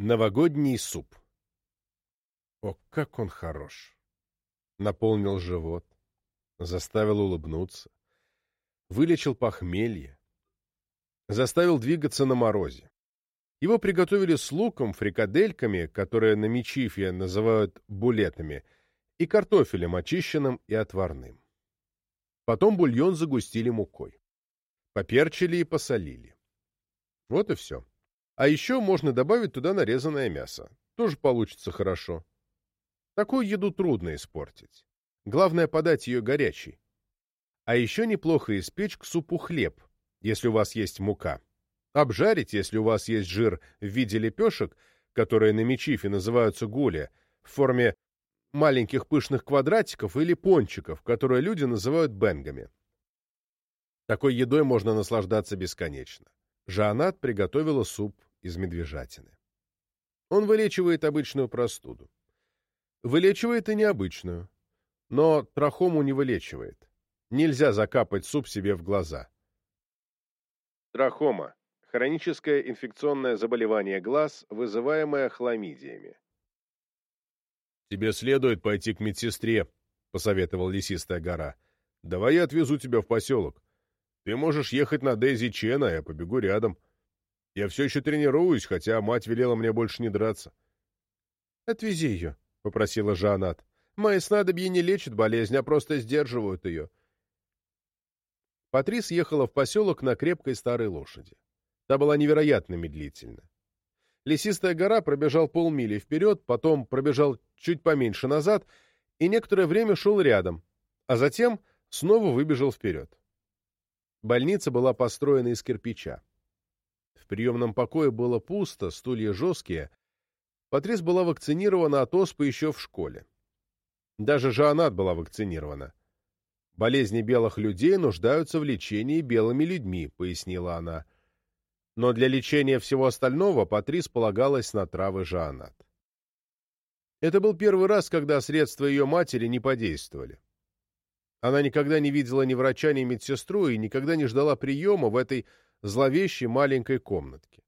Новогодний суп. О, как он хорош! Наполнил живот, заставил улыбнуться, вылечил похмелье, заставил двигаться на морозе. Его приготовили с луком, фрикадельками, которые на Мичифе называют булетами, и картофелем, очищенным и отварным. Потом бульон загустили мукой. Поперчили и посолили. Вот и все. А еще можно добавить туда нарезанное мясо. Тоже получится хорошо. Такую еду трудно испортить. Главное подать ее горячей. А еще неплохо испечь к супу хлеб, если у вас есть мука. Обжарить, если у вас есть жир в виде лепешек, которые на мечифе называются гули, в форме маленьких пышных квадратиков или пончиков, которые люди называют бенгами. Такой едой можно наслаждаться бесконечно. Жанат приготовила суп из медвежатины. Он вылечивает обычную простуду. Вылечивает и необычную. Но трахому не вылечивает. Нельзя закапать суп себе в глаза. Трахома – хроническое инфекционное заболевание глаз, вызываемое хламидиями. «Тебе следует пойти к медсестре», — посоветовал лесистая гора. «Давай я отвезу тебя в поселок. Ты можешь ехать на Дейзи Чена, я побегу рядом. Я все еще тренируюсь, хотя мать велела мне больше не драться. — Отвези ее, — попросила Жанат. — Мои снадобья не лечат болезнь, а просто сдерживают ее. Патрис ехала в поселок на крепкой старой лошади. Та была невероятно медлительна. Лесистая гора пробежал полмили вперед, потом пробежал чуть поменьше назад и некоторое время шел рядом, а затем снова выбежал вперед. Больница была построена из кирпича. Приемном покое было пусто, стулья жесткие. Патрис была вакцинирована от оспы еще в школе. Даже Жанат была вакцинирована. «Болезни белых людей нуждаются в лечении белыми людьми», — пояснила она. Но для лечения всего остального Патрис полагалась на травы Жанат. Это был первый раз, когда средства ее матери не подействовали. Она никогда не видела ни врача, ни медсестру и никогда не ждала приема в этой зловещей маленькой комнатке.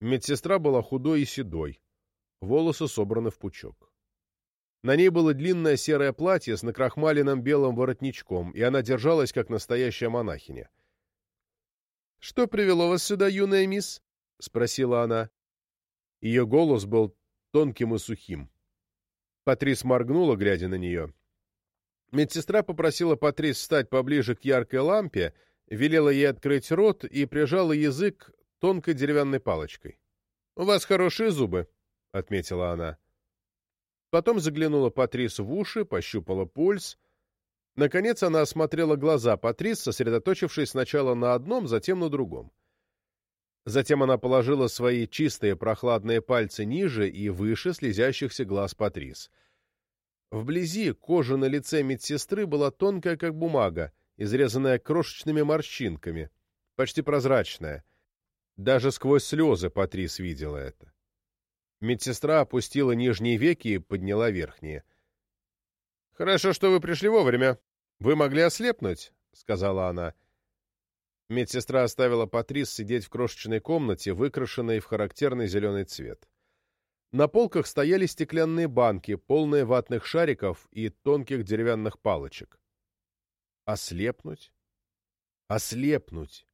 Медсестра была худой и седой, волосы собраны в пучок. На ней было длинное серое платье с накрахмаленным белым воротничком, и она держалась, как настоящая монахиня. «Что привело вас сюда, юная мисс?» — спросила она. Ее голос был тонким и сухим. Патрис моргнула, глядя на нее. Медсестра попросила Патрис встать поближе к яркой лампе, велела ей открыть рот и прижала язык тонкой деревянной палочкой. — У вас хорошие зубы, — отметила она. Потом заглянула Патрис в уши, пощупала пульс. Наконец она осмотрела глаза Патрис, сосредоточившись сначала на одном, затем на другом. Затем она положила свои чистые прохладные пальцы ниже и выше слезящихся глаз Патрис. Вблизи кожа на лице медсестры была тонкая, как бумага, изрезанная крошечными морщинками, почти прозрачная. Даже сквозь слезы Патрис видела это. Медсестра опустила нижние веки и подняла верхние. — Хорошо, что вы пришли вовремя. Вы могли ослепнуть, — сказала она. Медсестра оставила Патрис сидеть в крошечной комнате, выкрашенной в характерный зеленый цвет. На полках стояли стеклянные банки, полные ватных шариков и тонких деревянных палочек. Ослепнуть? Ослепнуть!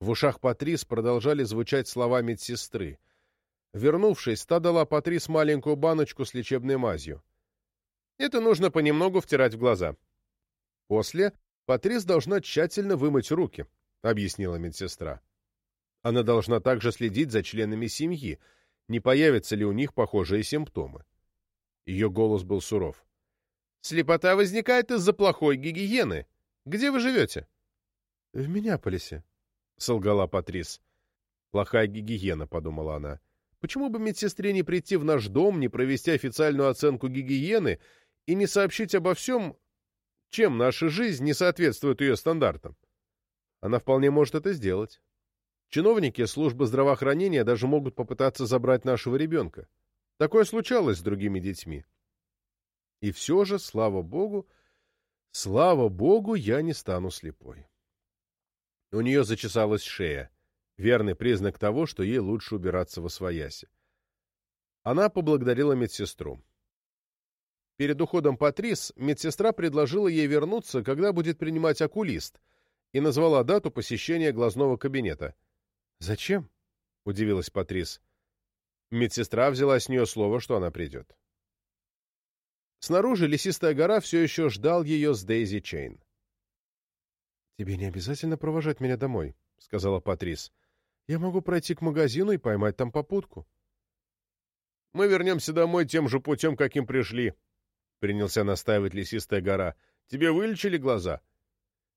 В ушах Патрис продолжали звучать слова медсестры. Вернувшись, та дала Патрис маленькую баночку с лечебной мазью. Это нужно понемногу втирать в глаза. После Патрис должна тщательно вымыть руки, — объяснила медсестра. Она должна также следить за членами семьи, не появятся ли у них похожие симптомы. Ее голос был суров. Слепота возникает из-за плохой гигиены. Где вы живете? — В Миннеаполисе, — солгала Патрис. «Плохая гигиена», — подумала она. «Почему бы медсестре не прийти в наш дом, не провести официальную оценку гигиены и не сообщить обо всем, чем наша жизнь не соответствует ее стандартам? Она вполне может это сделать. Чиновники службы здравоохранения даже могут попытаться забрать нашего ребенка. Такое случалось с другими детьми. И все же, слава богу, слава богу, я не стану слепой. У нее зачесалась шея. верный признак того, что ей лучше убираться во свояси. Она поблагодарила медсестру. Перед уходом Патрис медсестра предложила ей вернуться, когда будет принимать окулист, и назвала дату посещения глазного кабинета. «Зачем?» — удивилась Патрис. Медсестра взяла с нее слово, что она придет. Снаружи лесистая гора все еще ждал ее с Дейзи Чейн. «Тебе не обязательно провожать меня домой», — сказала Патрис. «Я могу пройти к магазину и поймать там попутку». «Мы вернемся домой тем же путем, каким пришли», — принялся настаивать лесистая гора. «Тебе вылечили глаза?»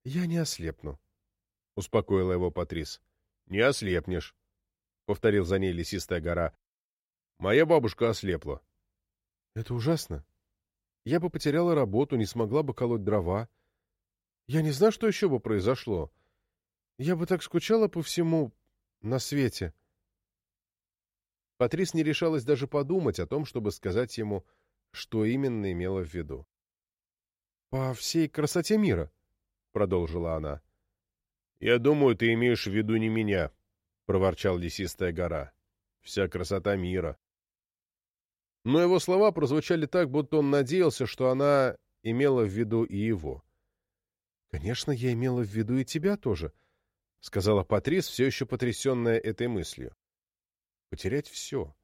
«Я не ослепну», — успокоила его Патрис. «Не ослепнешь», — повторил за ней лесистая гора. «Моя бабушка ослепла». «Это ужасно. Я бы потеряла работу, не смогла бы колоть дрова. Я не знаю, что еще бы произошло. Я бы так скучала по всему на свете». Патрис не решалась даже подумать о том, чтобы сказать ему, что именно имела в виду. «По всей красоте мира», — продолжила она. «Я думаю, ты имеешь в виду не меня», — проворчал лесистая гора. «Вся красота мира». Но его слова прозвучали так, будто он надеялся, что она имела в виду и его. «Конечно, я имела в виду и тебя тоже», — сказала Патрис, все еще потрясенная этой мыслью. «Потерять все».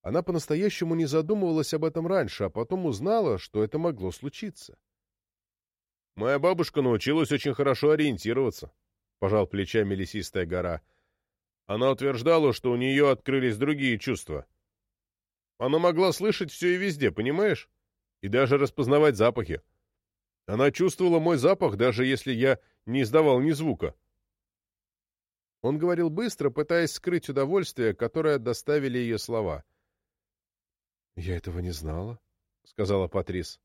Она по-настоящему не задумывалась об этом раньше, а потом узнала, что это могло случиться. Моя бабушка научилась очень хорошо ориентироваться, — пожал плечами лесистая гора. Она утверждала, что у нее открылись другие чувства. Она могла слышать все и везде, понимаешь? И даже распознавать запахи. Она чувствовала мой запах, даже если я не издавал ни звука. Он говорил быстро, пытаясь скрыть удовольствие, которое доставили ее слова. — Я этого не знала, — сказала Патрис.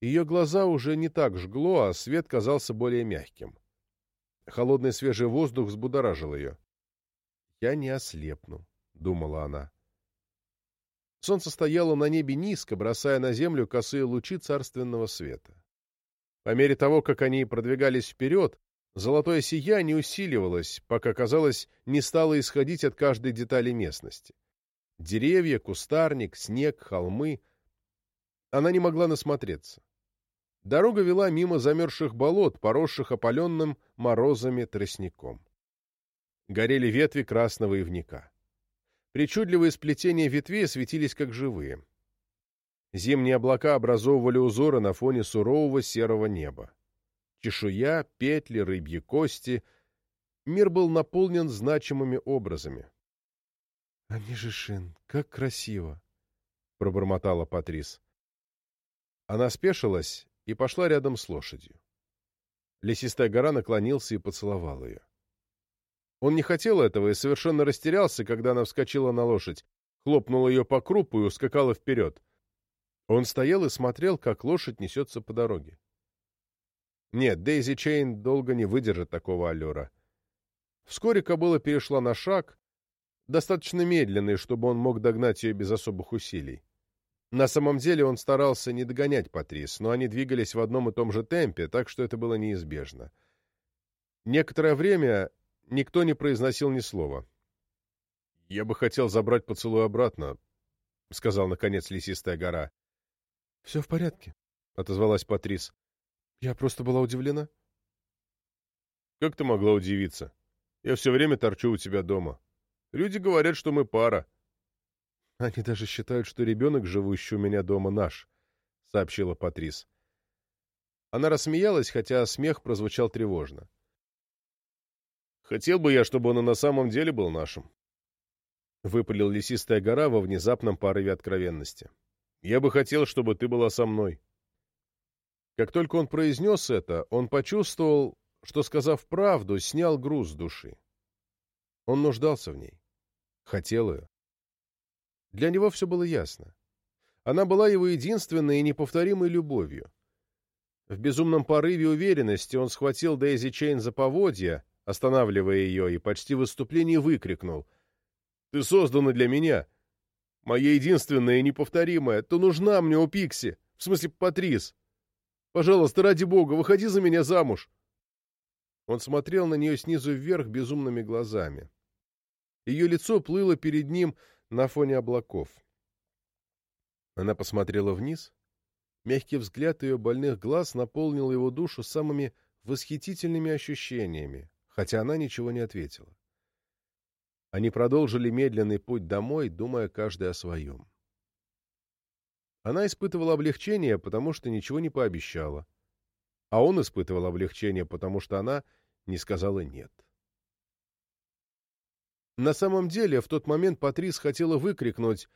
Ее глаза уже не так жгло, а свет казался более мягким. Холодный свежий воздух взбудоражил ее. «Я не ослепну», — думала она. Солнце стояло на небе низко, бросая на землю косые лучи царственного света. По мере того, как они продвигались вперед, золотое сияние усиливалось, пока, казалось, не стало исходить от каждой детали местности. Деревья, кустарник, снег, холмы. Она не могла насмотреться. Дорога вела мимо замерзших болот, поросших опаленным морозами тростником. Горели ветви красного ивника. Причудливые сплетения ветвей светились как живые. Зимние облака образовывали узоры на фоне сурового серого неба. Чешуя, петли, рыбьи кости. Мир был наполнен значимыми образами. — А Нижишин, как красиво! — пробормотала Патрис. Она спешилась и пошла рядом с лошадью. Лесистая гора наклонился и поцеловал ее. Он не хотел этого и совершенно растерялся, когда она вскочила на лошадь, хлопнула ее по крупу и ускакала вперед. Он стоял и смотрел, как лошадь несется по дороге. Нет, Дейзи Чейн долго не выдержит такого аллюра. Вскоре кобыла перешла на шаг, достаточно медленный, чтобы он мог догнать ее без особых усилий. На самом деле он старался не догонять Патрис, но они двигались в одном и том же темпе, так что это было неизбежно. Некоторое время никто не произносил ни слова. «Я бы хотел забрать поцелуй обратно», — сказал, наконец, лесистая гора. «Все в порядке», — отозвалась Патрис. «Я просто была удивлена». «Как ты могла удивиться? Я все время торчу у тебя дома. Люди говорят, что мы пара». Они даже считают, что ребенок, живущий у меня дома, наш, — сообщила Патрис. Она рассмеялась, хотя смех прозвучал тревожно. «Хотел бы я, чтобы он и на самом деле был нашим», — выпалил лесистая гора во внезапном порыве откровенности. «Я бы хотел, чтобы ты была со мной». Как только он произнес это, он почувствовал, что, сказав правду, снял груз с души. Он нуждался в ней, хотел ее. Для него все было ясно. Она была его единственной и неповторимой любовью. В безумном порыве уверенности он схватил Дейзи Чейн за поводья, останавливая ее, и почти в выступлении выкрикнул. «Ты создана для меня! Моя единственная и неповторимая! Ты нужна мне у Пикси! В смысле, Патрис! Пожалуйста, ради бога, выходи за меня замуж!» Он смотрел на нее снизу вверх безумными глазами. Ее лицо плыло перед ним на фоне облаков. Она посмотрела вниз. Мягкий взгляд ее больных глаз наполнил его душу самыми восхитительными ощущениями, хотя она ничего не ответила. Они продолжили медленный путь домой, думая каждый о своем. Она испытывала облегчение, потому что ничего не пообещала. А он испытывал облегчение, потому что она не сказала «нет». На самом деле, в тот момент Патрис хотела выкрикнуть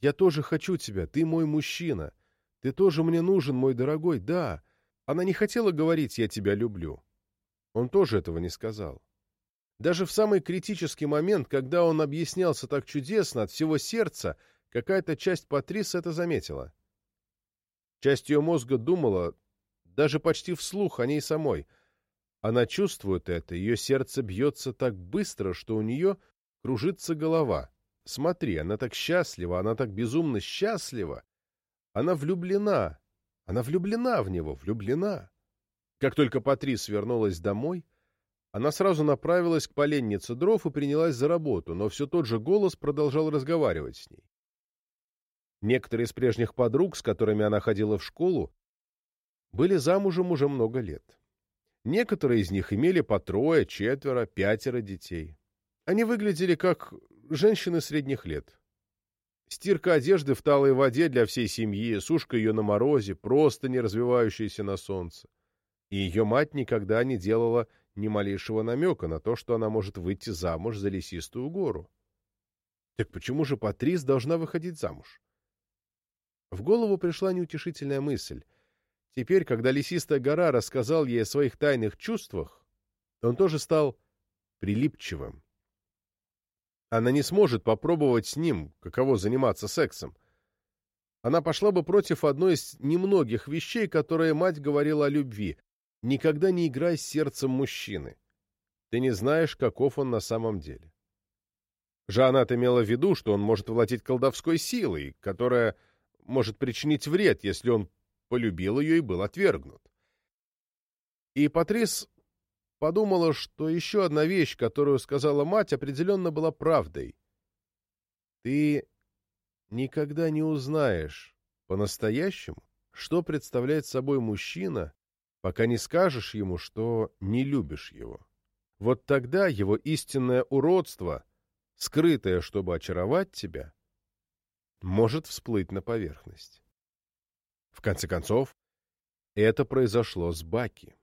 «Я тоже хочу тебя, ты мой мужчина, ты тоже мне нужен, мой дорогой, да». Она не хотела говорить «я тебя люблю». Он тоже этого не сказал. Даже в самый критический момент, когда он объяснялся так чудесно, от всего сердца, какая-то часть Патрис это заметила. Часть ее мозга думала, даже почти вслух о ней самой. Она чувствует это, ее сердце бьется так быстро, что у нее кружится голова. Смотри, она так счастлива, она так безумно счастлива. Она влюблена, она влюблена в него, влюблена. Как только Патрис вернулась домой, она сразу направилась к поленнице дров и принялась за работу, но все тот же голос продолжал разговаривать с ней. Некоторые из прежних подруг, с которыми она ходила в школу, были замужем уже много лет. Некоторые из них имели по трое, четверо, пятеро детей. Они выглядели как женщины средних лет. Стирка одежды в талой воде для всей семьи, сушка ее на морозе, просто не развивающаяся на солнце. И ее мать никогда не делала ни малейшего намека на то, что она может выйти замуж за лесистую гору. Так почему же Патрис должна выходить замуж? В голову пришла неутешительная мысль. Теперь, когда лесистая гора рассказал ей о своих тайных чувствах, он тоже стал прилипчивым. Она не сможет попробовать с ним, каково заниматься сексом. Она пошла бы против одной из немногих вещей, которые мать говорила о любви. Никогда не играй с сердцем мужчины. Ты не знаешь, каков он на самом деле. Жанат имела в виду, что он может владеть колдовской силой, которая может причинить вред, если он полюбил ее и был отвергнут. И Патрис подумала, что еще одна вещь, которую сказала мать, определенно была правдой. Ты никогда не узнаешь по-настоящему, что представляет собой мужчина, пока не скажешь ему, что не любишь его. Вот тогда его истинное уродство, скрытое, чтобы очаровать тебя, может всплыть на поверхность. В конце концов, это произошло с Баки.